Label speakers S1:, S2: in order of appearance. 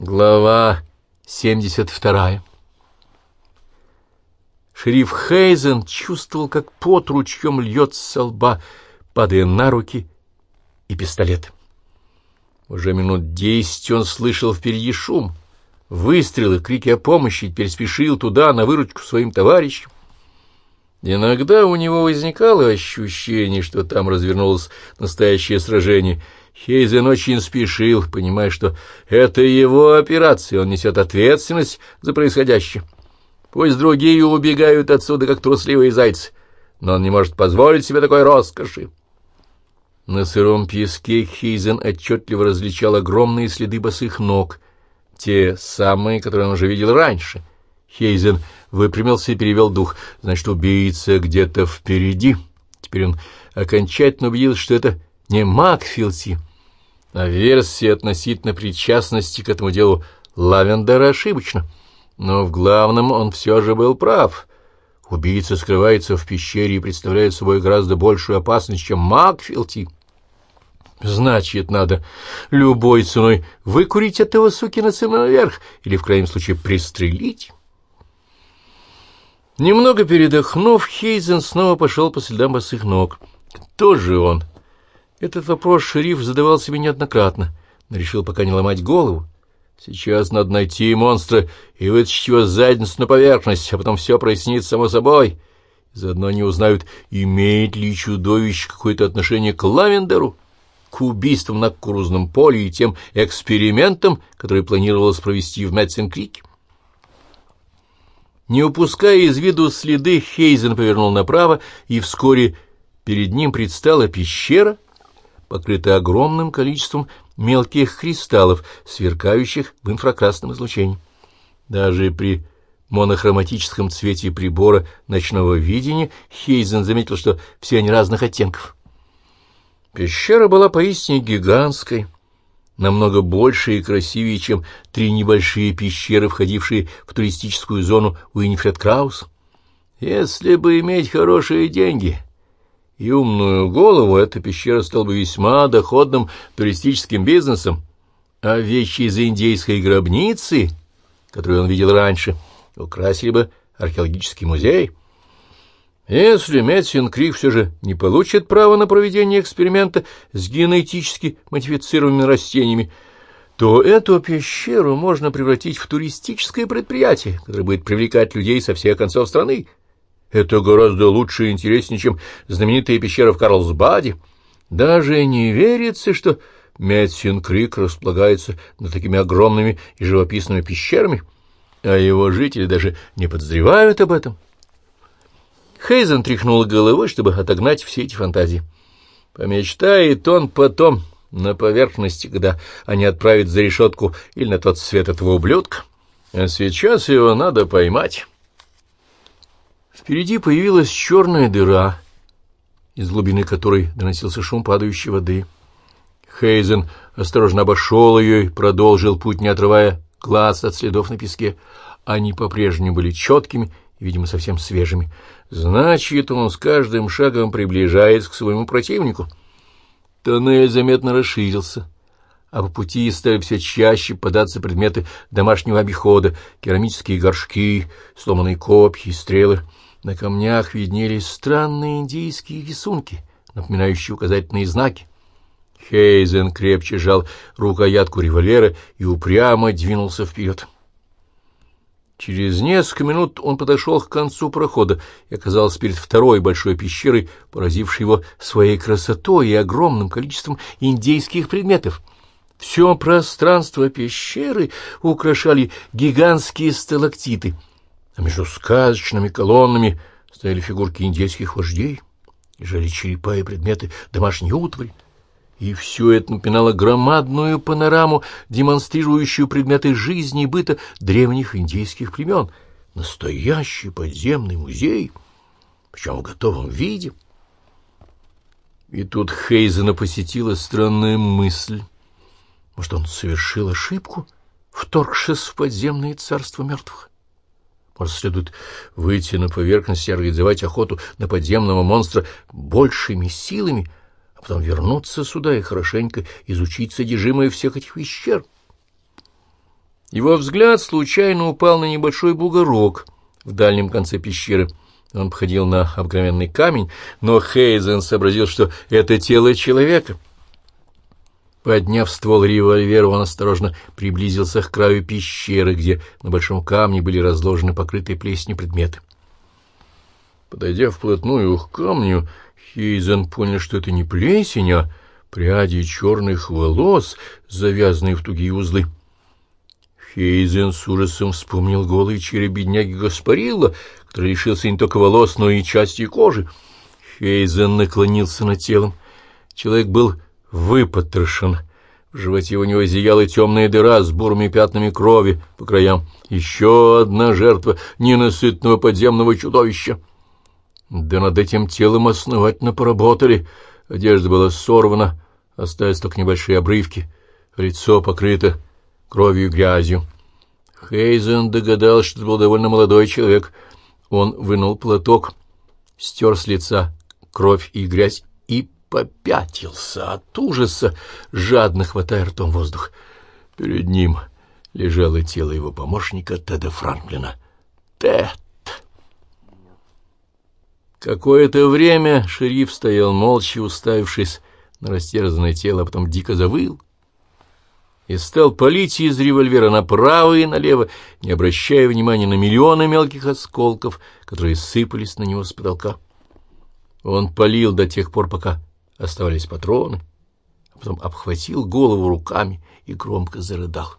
S1: Глава 72 Шериф Хейзен чувствовал, как пот ручьем льется со лба, падая на руки и пистолет. Уже минут десять он слышал впереди шум, выстрелы, крики о помощи, и теперь спешил туда, на выручку своим товарищам. Иногда у него возникало ощущение, что там развернулось настоящее сражение — Хейзен очень спешил, понимая, что это его операция, он несет ответственность за происходящее. Пусть другие убегают отсюда, как трусливые зайцы, но он не может позволить себе такой роскоши. На сыром песке Хейзен отчетливо различал огромные следы босых ног, те самые, которые он уже видел раньше. Хейзен выпрямился и перевел дух. Значит, убийца где-то впереди. Теперь он окончательно убедился, что это не Макфилти, а версия относительно причастности к этому делу Лавендера ошибочна. Но в главном он все же был прав. Убийца скрывается в пещере и представляет собой гораздо большую опасность, чем Макфилти. Значит, надо любой ценой выкурить этого сукина сына наверх или, в крайнем случае, пристрелить. Немного передохнув, Хейзен снова пошел по следам босых ног. Кто же он? Этот вопрос шериф задавал себе неоднократно, но решил пока не ломать голову. Сейчас надо найти монстра и вытащить его задницу на поверхность, а потом все прояснится само собой. Заодно они узнают, имеет ли чудовище какое-то отношение к Лавендеру, к убийствам на кукурузном поле и тем экспериментам, которые планировалось провести в Мэтсен-Крике. Не упуская из виду следы, Хейзен повернул направо, и вскоре перед ним предстала пещера — покрыты огромным количеством мелких кристаллов, сверкающих в инфракрасном излучении. Даже при монохроматическом цвете прибора ночного видения Хейзен заметил, что все они разных оттенков. Пещера была поистине гигантской, намного больше и красивее, чем три небольшие пещеры, входившие в туристическую зону Уинифред Краус. Если бы иметь хорошие деньги, и умную голову, эта пещера стала бы весьма доходным туристическим бизнесом, а вещи из индейской гробницы, которые он видел раньше, украсили бы археологический музей. Если Мэтсин Крик все же не получит права на проведение эксперимента с генетически модифицированными растениями, то эту пещеру можно превратить в туристическое предприятие, которое будет привлекать людей со всех концов страны. Это гораздо лучше и интереснее, чем знаменитая пещера в Карлсбаде. Даже не верится, что Метсин-Крик располагается над такими огромными и живописными пещерами, а его жители даже не подозревают об этом. Хейзен тряхнул головой, чтобы отогнать все эти фантазии. Помечтает он потом на поверхности, когда они отправят за решетку или на тот свет этого ублюдка. А сейчас его надо поймать». Впереди появилась черная дыра, из глубины которой доносился шум падающей воды. Хейзен осторожно обошел ее и продолжил путь, не отрывая глаз от следов на песке. Они по-прежнему были четкими видимо, совсем свежими. Значит, он с каждым шагом приближается к своему противнику. Тоннель заметно расширился, а по пути стали все чаще податься предметы домашнего обихода, керамические горшки, сломанные копья и стрелы — на камнях виднелись странные индийские рисунки, напоминающие указательные знаки. Хейзен крепче жал рукоятку револьвера и упрямо двинулся вперед. Через несколько минут он подошел к концу прохода и оказался перед второй большой пещерой, поразившей его своей красотой и огромным количеством индейских предметов. Все пространство пещеры украшали гигантские сталактиты — а между сказочными колоннами стояли фигурки индейских вождей, лежали черепа и предметы домашней утвари, и все это напоминало громадную панораму, демонстрирующую предметы жизни и быта древних индейских племен. Настоящий подземный музей, причем в готовом виде. И тут Хейзена посетила странная мысль. Может, он совершил ошибку, вторгшись в подземное царство мертвых? Может, следует выйти на поверхность и организовать охоту на подземного монстра большими силами, а потом вернуться сюда и хорошенько изучить содержимое всех этих пещер. Его взгляд случайно упал на небольшой бугорок в дальнем конце пещеры. Он походил на обыкновенный камень, но Хейзен сообразил, что это тело человека. Подняв ствол револьвера, он осторожно приблизился к краю пещеры, где на большом камне были разложены покрытые плесенью предметы. Подойдя вплотную к камню, Хейзен понял, что это не плесень, а пряди черных волос, завязанные в тугие узлы. Хейзен с ужасом вспомнил голый череп бедняги Гаспарилла, который лишился не только волос, но и части кожи. Хейзен наклонился над телом. Человек был выпотрошен. В животе у него зияла темная дыра с бурыми пятнами крови по краям. Еще одна жертва ненасытного подземного чудовища. Да над этим телом основательно поработали. Одежда была сорвана, остались только небольшие обрывки. Лицо покрыто кровью и грязью. Хейзен догадался, что это был довольно молодой человек. Он вынул платок, стер с лица кровь и грязь и попятился от ужаса, жадно хватая ртом воздух. Перед ним лежало тело его помощника Теда Франклина. Тед! Какое-то время шериф стоял молча, уставившись на растерзанное тело, а потом дико завыл и стал палить из револьвера направо и налево, не обращая внимания на миллионы мелких осколков, которые сыпались на него с потолка. Он палил до тех пор, пока оставались патроны, а потом обхватил голову руками и громко зарыдал.